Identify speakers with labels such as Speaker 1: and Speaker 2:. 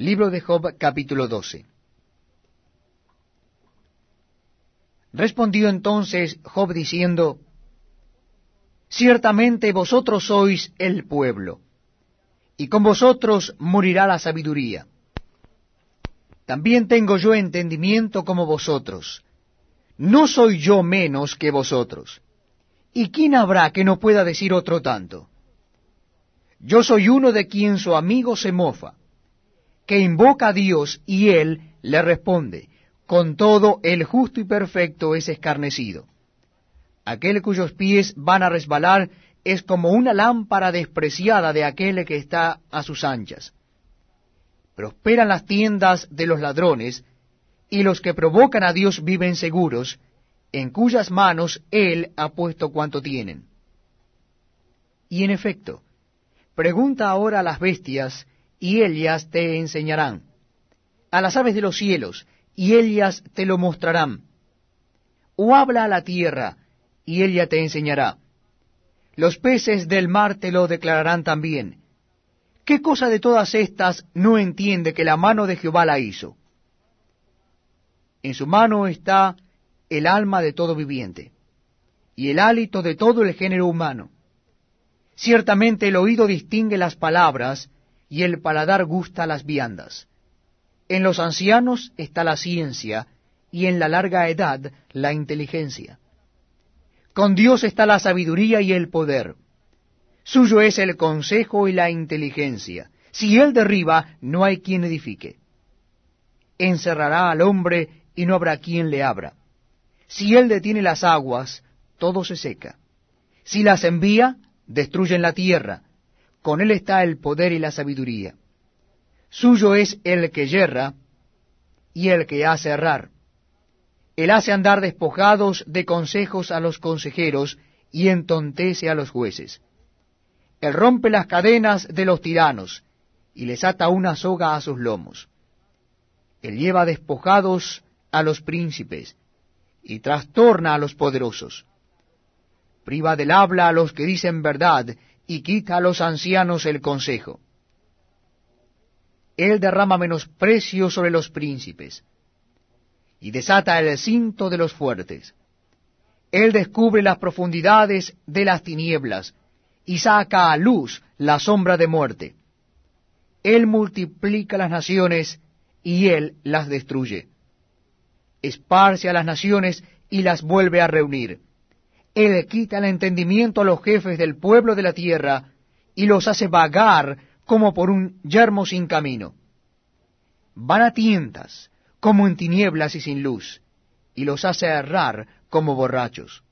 Speaker 1: Libro de Job capítulo 12 Respondió entonces Job diciendo, Ciertamente vosotros sois el pueblo, y con vosotros morirá la sabiduría. También tengo yo entendimiento como vosotros. No soy yo menos que vosotros. ¿Y quién habrá que no pueda decir otro tanto? Yo soy uno de quien su amigo se mofa, que invoca a Dios y él le responde. Con todo, el justo y perfecto es escarnecido. Aquel cuyos pies van a resbalar es como una lámpara despreciada de aquel que está a sus anchas prosperan las tiendas de los ladrones, y los que provocan a Dios viven seguros, en cuyas manos Él ha puesto cuanto tienen. Y en efecto, pregunta ahora a las bestias, y ellas te enseñarán, a las aves de los cielos, y ellas te lo mostrarán. O habla a la tierra, y ella te enseñará. Los peces del mar te lo declararán también, ¿Qué cosa de todas estas no entiende que la mano de Jehová la hizo? En su mano está el alma de todo viviente, y el hálito de todo el género humano. Ciertamente el oído distingue las palabras, y el paladar gusta las viandas. En los ancianos está la ciencia, y en la larga edad la inteligencia. Con Dios está la sabiduría y el poder. Suyo es el consejo y la inteligencia. Si él derriba, no hay quien edifique. Encerrará al hombre y no habrá quien le abra. Si él detiene las aguas, todo se seca. Si las envía, destruyen la tierra. Con él está el poder y la sabiduría. Suyo es el que yerra y el que hace errar. Él hace andar despojados de consejos a los consejeros y entontece a los jueces. Él rompe las cadenas de los tiranos y les ata una soga a sus lomos. Él lleva despojados a los príncipes y trastorna a los poderosos. Priva del habla a los que dicen verdad y quita a los ancianos el consejo. Él derrama menosprecio sobre los príncipes y desata el cinto de los fuertes. Él descubre las profundidades de las tinieblas y saca a luz la sombra de muerte. Él multiplica las naciones y él las destruye. Esparce a las naciones y las vuelve a reunir. Él quita el entendimiento a los jefes del pueblo de la tierra y los hace vagar como por un yermo sin camino. Van a tientas como en tinieblas y sin luz, y los hace errar como borrachos.